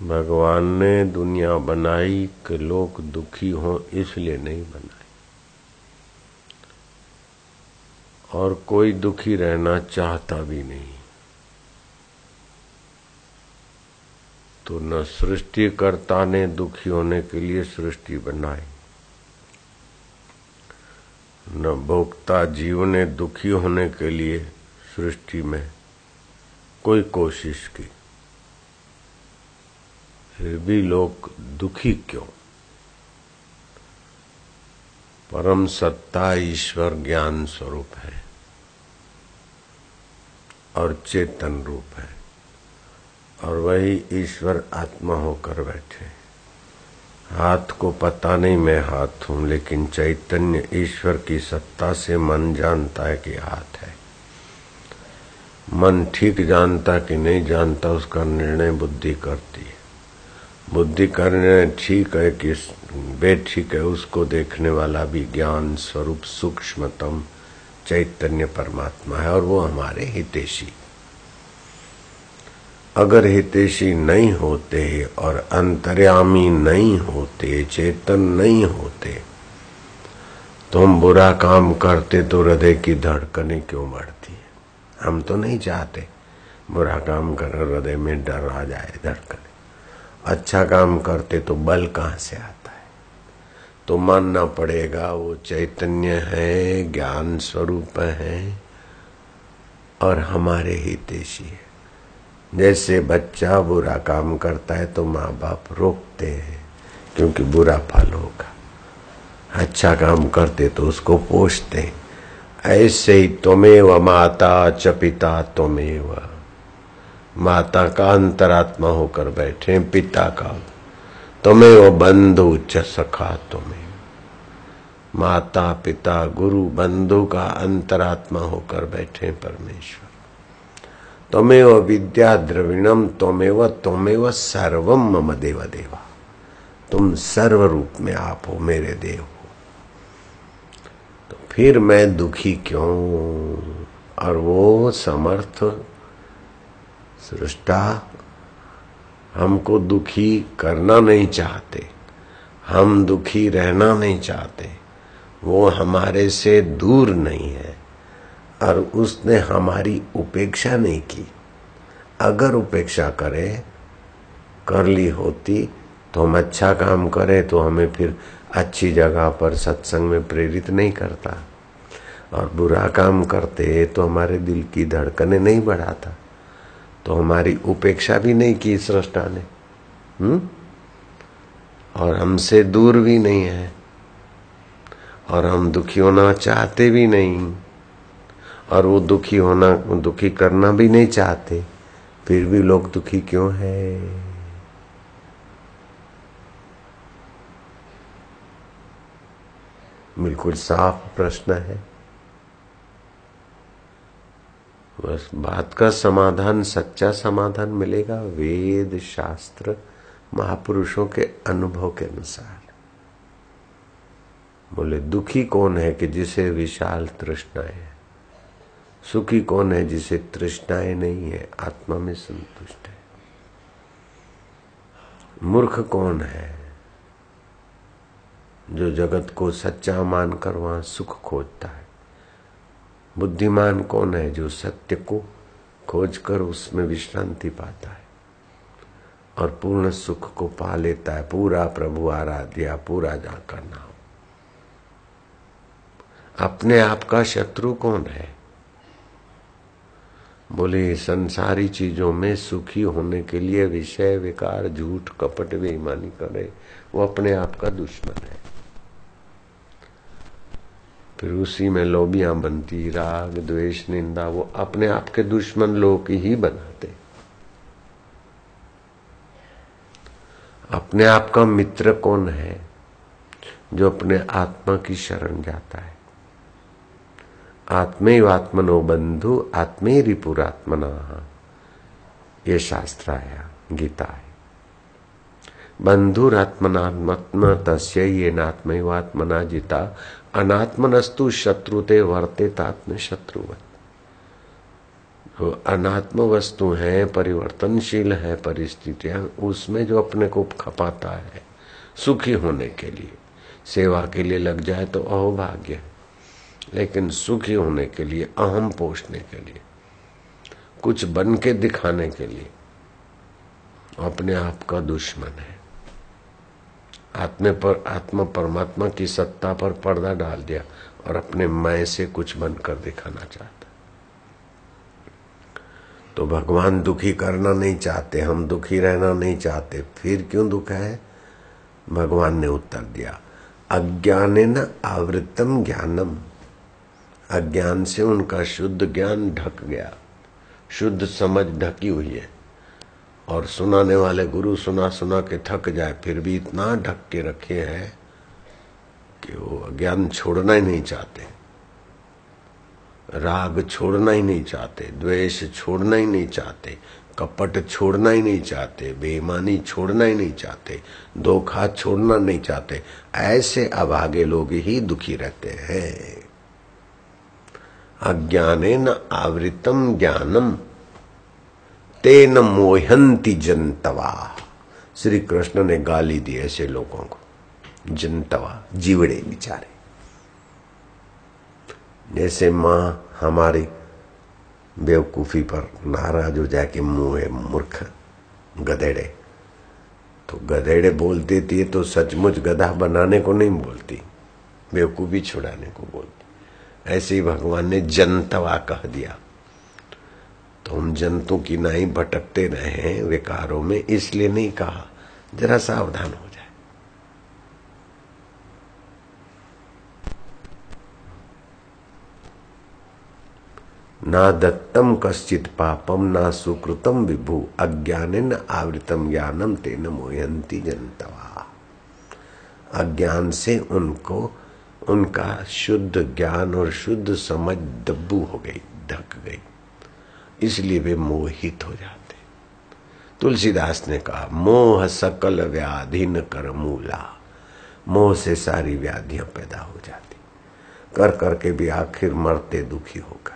भगवान ने दुनिया बनाई कि लोग दुखी हों, इसलिए नहीं बनाई और कोई दुखी रहना चाहता भी नहीं। तो न सृष्टिकर्ता ने दुखी होने के लिए सृष्टि बनाई, न भोक्ता जीव ने दुखी होने के लिए सृष्टि में कोई कोशिश की। फिर भी लोग दुखी क्यों? परम सत्ता ईश्वर ज्ञान स्वरूप है और चेतन रूप है और वही ईश्वर आत्मा होकर बैठे। हाथ को पता नहीं मैं हाथ हूँ, लेकिन चैतन्य ईश्वर की सत्ता से मन जानता है कि हाथ है। मन ठीक जानता कि नहीं जानता, उसका निर्णय बुद्धि करती है। बुद्धि करने ठीक है कि बेठीक है, उसको देखने वाला भी ज्ञान स्वरूप सूक्ष्मतम चैतन्य परमात्मा है और वो हमारे हितेशी। अगर हितेशी नहीं होते और अंतर्यामी नहीं होते, चेतन नहीं होते तो हम बुरा काम करते तो हृदय की धड़कने क्यों बढ़ती है? हम तो नहीं चाहते बुरा काम कर हृदय में डर आ जाए धड़कने। अच्छा काम करते तो बल कहाँ से आता है? तो मानना पड़ेगा, वो चैतन्य है, ज्ञान स्वरूप है, और हमारे हितेशी है। जैसे बच्चा बुरा काम करता है तो माँ बाप रोकते हैं, क्योंकि बुरा फल होगा। अच्छा काम करते तो उसको पोषते ऐसे ही तुम्हें व माता च पिता तुम्हें माता का अंतरात्मा होकर बैठे पिता का। तुम्हें वो बंधु च सखा तुम्हें। माता, पिता, गुरु, बंधु का अंतरात्मा होकर बैठे परमेश्वर। तुम्हें विद्या द्रविणम, तुम्हें तुम्हें सर्वम मम देव देवा। तुम सर्व रूप में आप हो, मेरे देव हो। तो फिर मैं दुखी क्यों और वो समर्थ सृष्टा, हमको दुखी करना नहीं चाहते। हम दुखी रहना नहीं चाहते। वो हमारे से दूर नहीं है और उसने हमारी उपेक्षा नहीं की। अगर उपेक्षा करे, कर ली होती तो हम अच्छा काम करें तो हमें फिर अच्छी जगह पर सत्संग में प्रेरित नहीं करता। और बुरा काम करते तो हमारे दिल की धड़कने नहीं बढ़ाता। तो हमारी उपेक्षा भी नहीं की सृष्टा ने। हम्म? और हमसे दूर भी नहीं है। और हम दुखी होना चाहते भी नहीं। और वो दुखी होना, दुखी करना भी नहीं चाहते। फिर भी लोग दुखी क्यों है? बिल्कुल साफ़ प्रश्न है। बस बात का समाधान, सच्चा समाधान मिलेगा वेद शास्त्र महापुरुषों के अनुभव के अनुसार। बोले, दुखी कौन है कि जिसे विशाल तृष्णाएँ है? सुखी कौन है जिसे तृष्णाएँ नहीं है? आत्मा में संतुष्ट है। मूर्ख कौन है जो जगत को सच्चा मानकर वहाँ सुख खोजता है? बुद्धिमान कौन है जो सत्य को खोजकर उसमें विश्रांति पाता है? और पूर्ण सुख को पा लेता है, पूरा प्रभु आराध्या, पूरा जाकर नाम। अपने आप का शत्रु कौन है? बोले, संसारी चीज़ों में सुखी होने के लिए विषय, विकार, झूठ, कपट, बेईमानी करे, वो अपने आप का दुश्मन है। फिर उसी में लोबियाँ बनती, राग, द्वेष, निंदा, वो अपने आप के दुश्मन लोग ही बनाते। अपने आप का मित्र कौन है जो अपने आत्मा की शरण जाता है? आत्मे आत्मनो बंधु, आत्मे रिपुरात्मना ये शास्त्र आया गीता है। बंधुरात्मनात्म तस्य ये नात्मैवात्मना जिता। अनात्मनस्तु शत्रुते वर्ते तात्म शत्रुवत। अनात्म वस्तु है, परिवर्तनशील है, परिस्थितियाँ, उसमें जो अपने को खपाता है, सुखी होने के लिए, सेवा के लिए लग जाए तो अहोभाग्य है। लेकिन सुखी होने के लिए, अहम पोषने के लिए, कुछ बन के दिखाने के लिए, अपने आप का दुश्मन है। आत्मे पर, आत्मा परमात्मा की सत्ता पर पर्दा डाल दिया और अपने मैं से कुछ बनकर दिखाना चाहता। तो भगवान दुखी करना नहीं चाहते, हम दुखी रहना नहीं चाहते। फिर क्यों दुख है? भगवान ने उत्तर दिया, अज्ञान न आवृतम ज्ञानम। अज्ञान से उनका शुद्ध ज्ञान ढक गया। शुद्ध समझ ढकी हुई है। और सुनाने वाले गुरु सुना सुना के थक जाए, फिर भी इतना ढक के रखे हैं कि वो अज्ञान छोड़ना ही नहीं चाहते। राग छोड़ना ही नहीं चाहते, द्वेष छोड़ना ही नहीं चाहते, कपट छोड़ना ही नहीं चाहते, बेईमानी छोड़ना ही नहीं चाहते, धोखा छोड़ना नहीं चाहते। ऐसे अभागे लोग ही दुखी रहते हैं। अज्ञाने न आवृतम ज्ञानम। तेन मोहंती जनतवा श्री कृष्ण ने गाली दी ऐसे लोगों को। जनतवा जीवड़े बिचारे। जैसे माँ हमारी बेवकूफ़ी पर नाराज़ हो जाए कि मुँह है मूर्ख, गधेड़े। तो गधेड़े बोल देती है तो सचमुच गधा बनाने को नहीं बोलती, बेवकूफ़ी छुड़ाने को बोलती। ऐसे ही भगवान ने जनतवा कह दिया। तो हम जंतु की नाई भटकते रहे विकारों में, इसलिए नहीं कहा। जरा सावधान हो जाए। ना दत्तम कश्चित पापम, ना सुकृतम विभु अज्ञान न आवृतम ज्ञानम तेन मोयंती जनतवा। अज्ञान से उनको, उनका शुद्ध ज्ञान और शुद्ध समझ दब्बू हो गई, ढक गई। इसलिए वे मोहित हो जाते। तुलसीदास ने कहा, मोह सकल व्याधि न कर मूला। मोह से सारी व्याधियाँ पैदा हो जाती। कर करके भी आखिर मरते दुखी होकर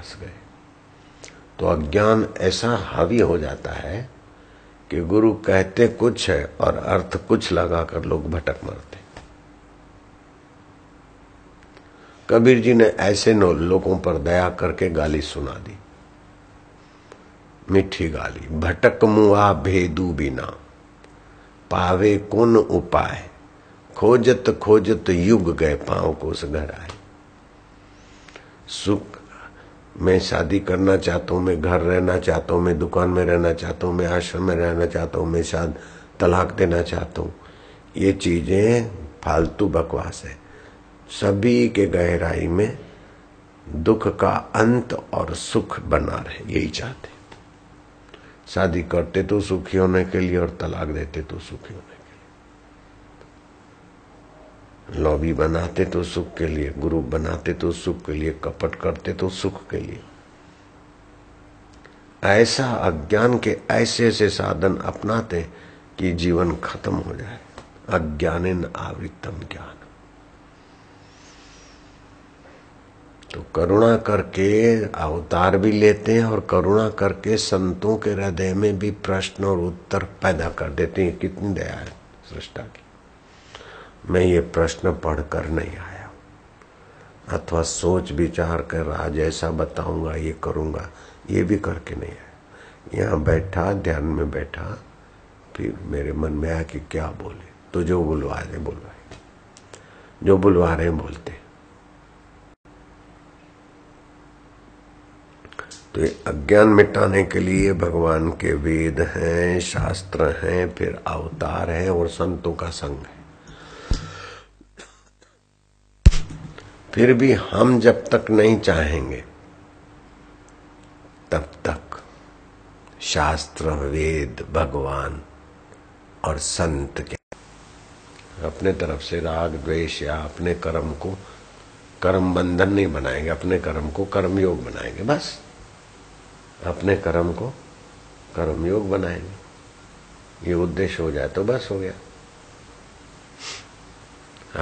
फंस गए। तो अज्ञान ऐसा हावी हो जाता है कि गुरु कहते कुछ है और अर्थ कुछ लगाकर लोग भटक मरते। कबीर जी ने ऐसे लोगों पर दया करके गाली सुना दी। मीठी गाली। भटक मुआ भेदू बिना। पावे कौन उपाय? खोजत खोजत युग गए पाँव को उस घर आए। सुख, मैं शादी करना चाहता हूँ, मैं घर रहना चाहता हूँ, मैं दुकान में रहना चाहता हूँ, मैं आश्रम में रहना चाहता हूँ, मैं शायद तलाक देना चाहता हूँ। ये चीज़ें फालतू बकवास है। सभी के गहराई में दुख का अंत और सुख बना रहे, यही चाहते शादी करते तो सुखी होने के लिए और तलाक देते तो सुखी होने के लिए। लॉबी बनाते तो सुख के लिए गुरु बनाते तो सुख के लिए, कपट करते तो सुख के लिए। ऐसा अज्ञान के ऐसे ऐसे साधन अपनाते कि जीवन खत्म हो जाए। अज्ञान आवृतम ज्ञान। तो करुणा करके अवतार भी लेते हैं और करुणा करके संतों के हृदय में भी प्रश्न और उत्तर पैदा कर देते हैं। कितनी दया है सृष्टा की। मैं ये प्रश्न पढ़कर नहीं आया। अथवा सोच विचार कर आज ऐसा बताऊँगा, ये करूँगा, ये भी करके नहीं आया। यहाँ बैठा, ध्यान में बैठा, फिर मेरे मन में आया कि क्या बोले। तो जो बुलवा रहे बुलवाए जो बुलवा रहे बोलते तो अज्ञान मिटाने के लिए भगवान के वेद हैं, शास्त्र हैं, फिर अवतार है और संतों का संग है। फिर भी हम जब तक नहीं चाहेंगे, तब तक शास्त्र, वेद, भगवान और संत के अपने तरफ़ से राग, द्वेष या अपने कर्म को, कर्म बंधन नहीं बनाएँगे, अपने कर्म को कर्म योग बनाएँगे, बस। अपने कर्म को कर्मयोग बनाएँगे। ये उद्देश्य हो जाए तो बस हो गया।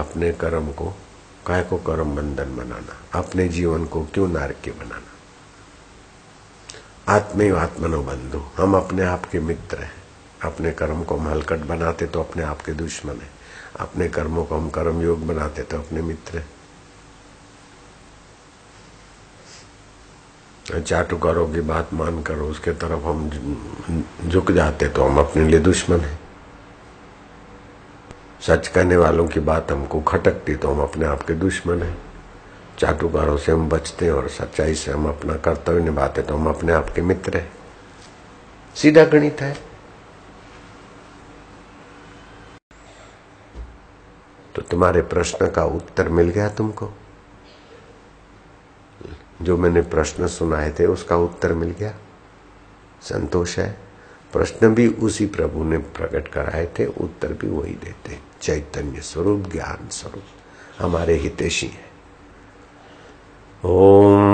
अपने कर्म को काय को कर्म बंधन बनाना? अपने जीवन को क्यों नारक्य बनाना? आत्मे आत्मनो बंधु, हम अपने आप के मित्र हैं। अपने कर्म को हम हलकट बनाते तो अपने आप के दुश्मन है। अपने कर्मों को हम कर्म योग बनाते तो अपने मित्र हैं। चाटुकारों की बात मानकर उसके तरफ़ हम झुक जाते तो हम अपने लिए दुश्मन हैं। सच कहने वालों की बात हमको खटकती तो हम अपने आप के दुश्मन हैं। चाटुकारों से हम बचते हैं और सच्चाई से हम अपना कर्तव्य निभाते तो हम अपने आप के मित्र हैं। सीधा गणित है। तो तुम्हारे प्रश्न का उत्तर मिल गया तुमको? जो मैंने प्रश्न सुनाए थे, उसका उत्तर मिल गया। संतोष है। प्रश्न भी उसी प्रभु ने प्रकट कराए थे, उत्तर भी वही देते। चैतन्य स्वरूप, ज्ञान स्वरूप। हमारे हितेशी है। ओम